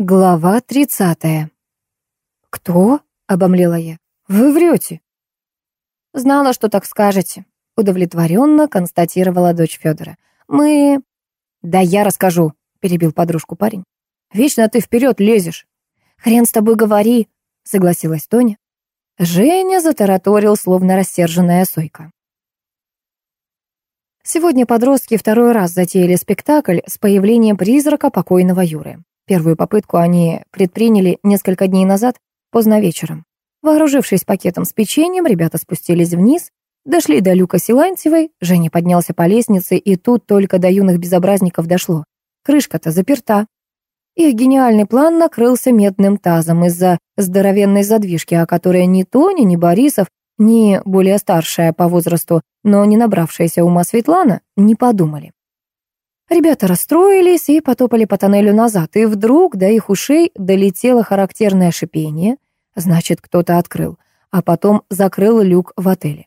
Глава тридцатая. «Кто?» — обомлела я. «Вы врете». «Знала, что так скажете», — удовлетворенно констатировала дочь Федора. «Мы...» «Да я расскажу», — перебил подружку парень. «Вечно ты вперед лезешь». «Хрен с тобой говори», — согласилась Тоня. Женя затараторил, словно рассерженная сойка. Сегодня подростки второй раз затеяли спектакль с появлением призрака покойного Юры. Первую попытку они предприняли несколько дней назад, поздно вечером. Вооружившись пакетом с печеньем, ребята спустились вниз, дошли до люка Силантьевой, Женя поднялся по лестнице, и тут только до юных безобразников дошло. Крышка-то заперта. Их гениальный план накрылся медным тазом из-за здоровенной задвижки, о которой ни Тони, ни Борисов, ни более старшая по возрасту, но не набравшаяся ума Светлана, не подумали. Ребята расстроились и потопали по тоннелю назад, и вдруг до их ушей долетело характерное шипение, значит, кто-то открыл, а потом закрыл люк в отеле.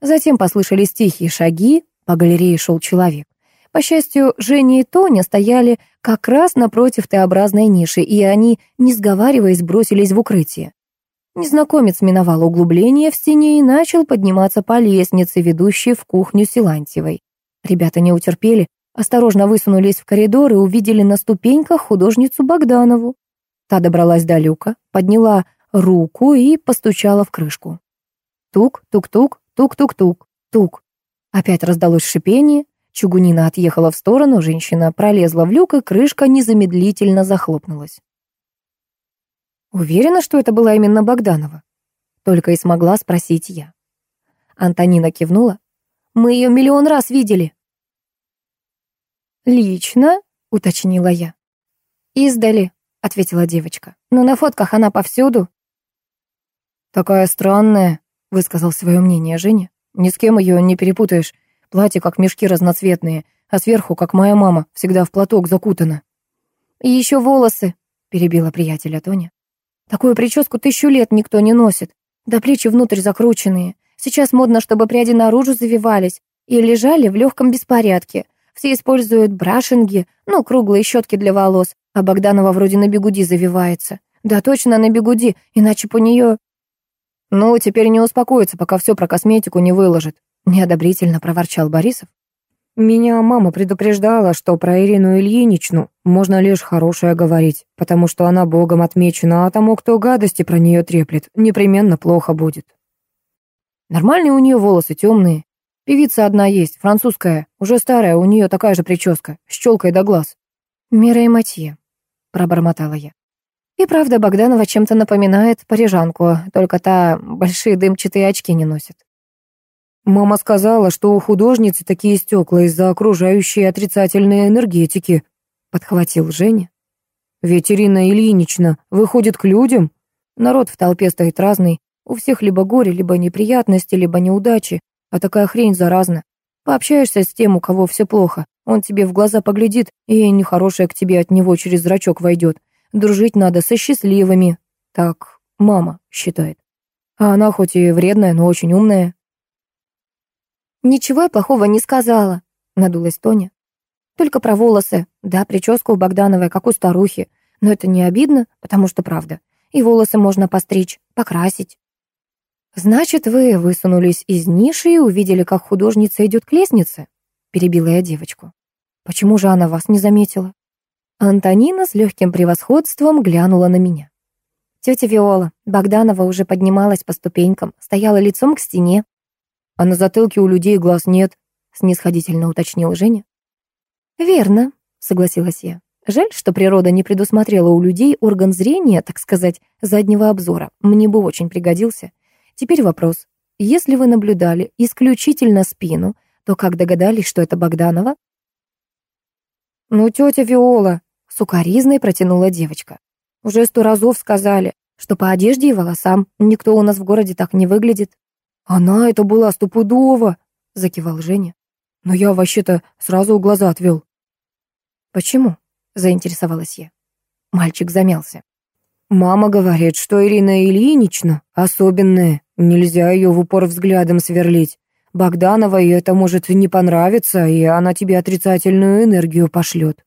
Затем послышались тихие шаги, по галерее шел человек. По счастью, Женя и Тоня стояли как раз напротив Т-образной ниши, и они, не сговариваясь, бросились в укрытие. Незнакомец миновал углубление в стене и начал подниматься по лестнице, ведущей в кухню Силантьевой. Ребята не утерпели, Осторожно высунулись в коридор и увидели на ступеньках художницу Богданову. Та добралась до люка, подняла руку и постучала в крышку. Тук, тук-тук, тук-тук-тук, тук. Опять раздалось шипение, чугунина отъехала в сторону, женщина пролезла в люк, и крышка незамедлительно захлопнулась. Уверена, что это была именно Богданова. Только и смогла спросить я. Антонина кивнула. «Мы ее миллион раз видели». «Лично?» — уточнила я. «Издали», — ответила девочка. «Но на фотках она повсюду». «Такая странная», — высказал свое мнение Женя. «Ни с кем ее не перепутаешь. Платье как мешки разноцветные, а сверху, как моя мама, всегда в платок закутана». «И еще волосы», — перебила приятеля Тоня. «Такую прическу тысячу лет никто не носит. Да плечи внутрь закрученные. Сейчас модно, чтобы пряди наружу завивались и лежали в легком беспорядке. Все используют брашинги, ну, круглые щетки для волос, а Богданова вроде на бегуди завивается. Да точно на бегуди, иначе по нее... Ну, теперь не успокоится, пока все про косметику не выложит. Неодобрительно проворчал Борисов. Меня мама предупреждала, что про Ирину Ильиничну можно лишь хорошее говорить, потому что она богом отмечена, а тому, кто гадости про нее треплет, непременно плохо будет. Нормальные у нее волосы темные, Певица одна есть, французская, уже старая, у нее такая же прическа, с челкой до глаз. Мира и Матье, пробормотала я. И правда, Богданова чем-то напоминает парижанку, только та большие дымчатые очки не носит. Мама сказала, что у художницы такие стекла из-за окружающей отрицательной энергетики, подхватил Женя. Ведь Ильинична выходит к людям. Народ в толпе стоит разный, у всех либо горе, либо неприятности, либо неудачи. А такая хрень заразна. Пообщаешься с тем, у кого все плохо. Он тебе в глаза поглядит, и нехорошее к тебе от него через зрачок войдет. Дружить надо со счастливыми. Так мама считает. А она хоть и вредная, но очень умная. «Ничего я плохого не сказала», — надулась Тоня. «Только про волосы. Да, прическа у Богдановой, как у старухи. Но это не обидно, потому что правда. И волосы можно постричь, покрасить. «Значит, вы высунулись из ниши и увидели, как художница идет к лестнице?» Перебила я девочку. «Почему же она вас не заметила?» Антонина с легким превосходством глянула на меня. Тетя Виола, Богданова уже поднималась по ступенькам, стояла лицом к стене. «А на затылке у людей глаз нет», — снисходительно уточнил Женя. «Верно», — согласилась я. «Жаль, что природа не предусмотрела у людей орган зрения, так сказать, заднего обзора. Мне бы очень пригодился. Теперь вопрос. Если вы наблюдали исключительно спину, то как догадались, что это Богданова? «Ну, тетя Виола», — сукаризной протянула девочка. «Уже сто разов сказали, что по одежде и волосам никто у нас в городе так не выглядит». «Она это была стопудово», — закивал Женя. «Но я вообще-то сразу глаза отвел». «Почему?» — заинтересовалась я. Мальчик замялся. Мама говорит, что Ирина Ильинична особенная, нельзя ее в упор взглядом сверлить. Богданова ей это может не понравиться, и она тебе отрицательную энергию пошлет.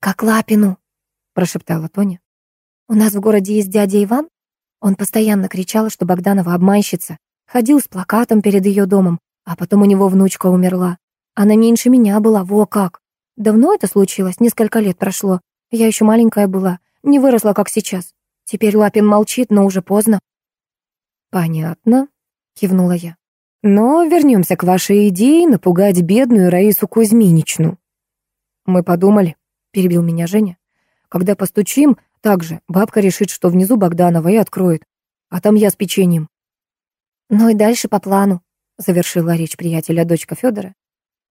«Как Лапину», — прошептала Тоня. «У нас в городе есть дядя Иван. Он постоянно кричал, что Богданова обманщица. Ходил с плакатом перед ее домом, а потом у него внучка умерла. Она меньше меня была, во как. Давно это случилось, несколько лет прошло. Я еще маленькая была, не выросла, как сейчас. Теперь Лапин молчит, но уже поздно». «Понятно», — кивнула я. «Но вернемся к вашей идее напугать бедную Раису Кузьминичну». «Мы подумали», — перебил меня Женя. «Когда постучим, также бабка решит, что внизу Богданова и откроет. А там я с печеньем». «Ну и дальше по плану», — завершила речь приятеля дочка Федора.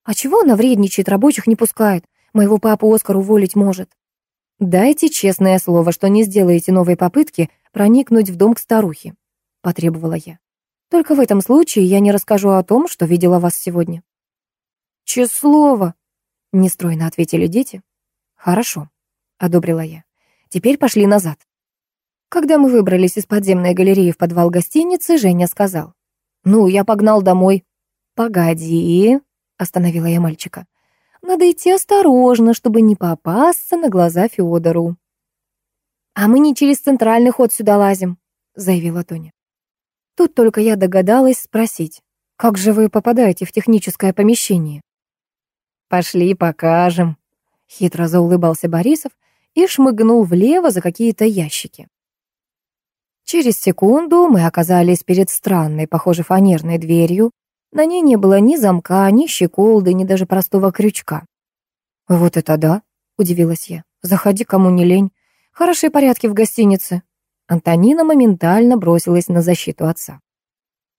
«А чего она вредничает, рабочих не пускает? Моего папу Оскар уволить может». «Дайте честное слово, что не сделаете новой попытки проникнуть в дом к старухе», — потребовала я. «Только в этом случае я не расскажу о том, что видела вас сегодня». «Честное слово», — нестройно ответили дети. «Хорошо», — одобрила я. «Теперь пошли назад». Когда мы выбрались из подземной галереи в подвал гостиницы, Женя сказал. «Ну, я погнал домой». «Погоди», — остановила я мальчика. Надо идти осторожно, чтобы не попасться на глаза Федору. «А мы не через центральный ход сюда лазим», — заявила Тоня. Тут только я догадалась спросить, «Как же вы попадаете в техническое помещение?» «Пошли, покажем», — хитро заулыбался Борисов и шмыгнул влево за какие-то ящики. Через секунду мы оказались перед странной, похоже, фанерной дверью, на ней не было ни замка, ни щеколды, ни даже простого крючка. «Вот это да!» — удивилась я. «Заходи, кому не лень. Хорошие порядки в гостинице». Антонина моментально бросилась на защиту отца.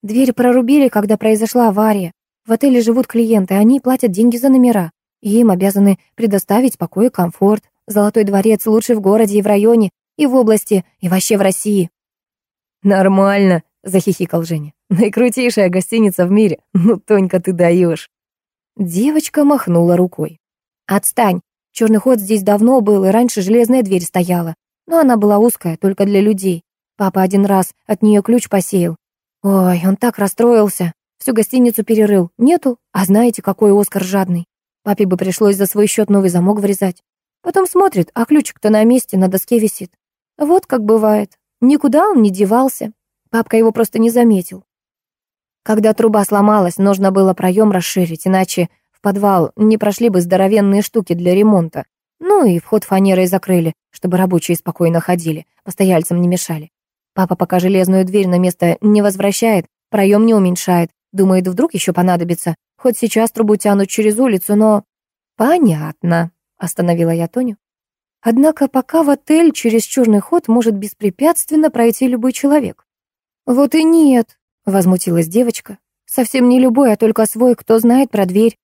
«Дверь прорубили, когда произошла авария. В отеле живут клиенты, они платят деньги за номера. И им обязаны предоставить покой и комфорт. Золотой дворец лучший в городе и в районе, и в области, и вообще в России». «Нормально», — захихикал Женя. Наикрутейшая гостиница в мире. Ну, Тонька, ты даешь. Девочка махнула рукой. Отстань. Черный ход здесь давно был, и раньше железная дверь стояла. Но она была узкая, только для людей. Папа один раз от нее ключ посеял. Ой, он так расстроился. Всю гостиницу перерыл. Нету. А знаете, какой Оскар жадный. Папе бы пришлось за свой счет новый замок врезать. Потом смотрит, а ключик-то на месте, на доске висит. Вот как бывает. Никуда он не девался. Папка его просто не заметил. Когда труба сломалась, нужно было проем расширить, иначе в подвал не прошли бы здоровенные штуки для ремонта. Ну и вход фанерой закрыли, чтобы рабочие спокойно ходили, постояльцам не мешали. Папа пока железную дверь на место не возвращает, проем не уменьшает. Думает, вдруг еще понадобится. Хоть сейчас трубу тянут через улицу, но... Понятно, остановила я Тоню. Однако пока в отель через черный ход может беспрепятственно пройти любой человек. Вот и нет, Возмутилась девочка. Совсем не любой, а только свой, кто знает про дверь.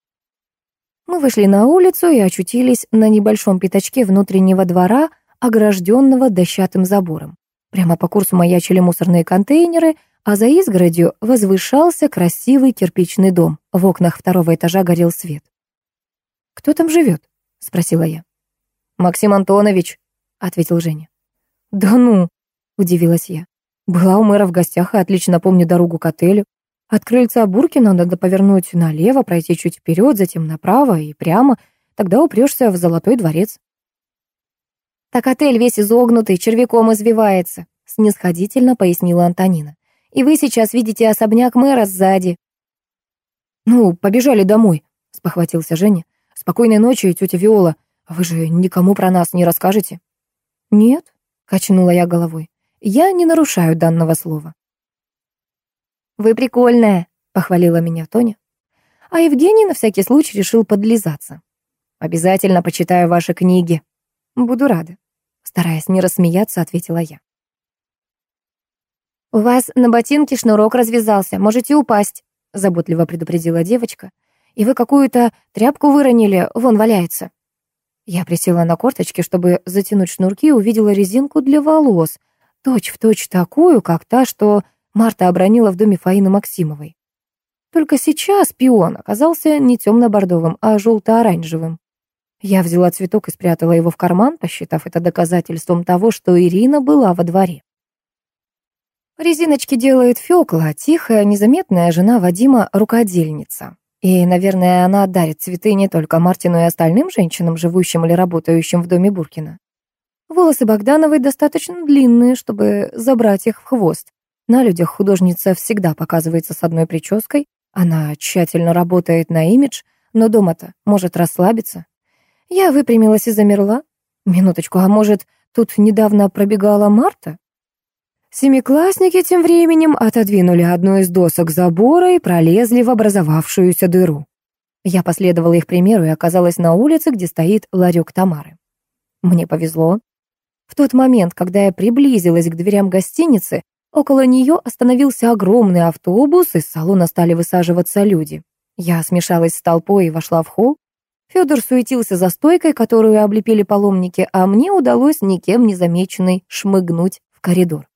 Мы вышли на улицу и очутились на небольшом пятачке внутреннего двора, огражденного дощатым забором. Прямо по курсу маячили мусорные контейнеры, а за изгородью возвышался красивый кирпичный дом. В окнах второго этажа горел свет. «Кто там живет?» — спросила я. «Максим Антонович», — ответил Женя. «Да ну!» — удивилась я. Была у мэра в гостях и отлично помню дорогу к отелю. От крыльца Буркина надо повернуть налево, пройти чуть вперед, затем направо и прямо. Тогда упрешься в Золотой дворец. «Так отель весь изогнутый, червяком извивается», — снисходительно пояснила Антонина. «И вы сейчас видите особняк мэра сзади». «Ну, побежали домой», — спохватился Женя. «Спокойной ночи, тетя Виола. Вы же никому про нас не расскажете?» «Нет», — качнула я головой. Я не нарушаю данного слова. «Вы прикольная», — похвалила меня Тоня. А Евгений на всякий случай решил подлизаться. «Обязательно почитаю ваши книги». «Буду рада», — стараясь не рассмеяться, ответила я. «У вас на ботинке шнурок развязался, можете упасть», — заботливо предупредила девочка. «И вы какую-то тряпку выронили, вон валяется». Я присела на корточки, чтобы затянуть шнурки, и увидела резинку для волос — Точь-в-точь точь такую, как та, что Марта обронила в доме Фаины Максимовой. Только сейчас пион оказался не темно-бордовым, а желто-оранжевым. Я взяла цветок и спрятала его в карман, посчитав это доказательством того, что Ирина была во дворе. Резиночки делает Фёкла, тихая, незаметная жена Вадима, рукодельница. И, наверное, она дарит цветы не только Мартину и остальным женщинам, живущим или работающим в доме Буркина. Волосы Богдановой достаточно длинные, чтобы забрать их в хвост. На людях художница всегда показывается с одной прической. Она тщательно работает на имидж, но дома-то может расслабиться. Я выпрямилась и замерла. Минуточку, а может, тут недавно пробегала Марта? Семиклассники тем временем отодвинули одну из досок забора и пролезли в образовавшуюся дыру. Я последовала их примеру и оказалась на улице, где стоит ларек Тамары. Мне повезло. В тот момент, когда я приблизилась к дверям гостиницы, около нее остановился огромный автобус, из салона стали высаживаться люди. Я смешалась с толпой и вошла в холл. Федор суетился за стойкой, которую облепили паломники, а мне удалось никем не замеченной шмыгнуть в коридор.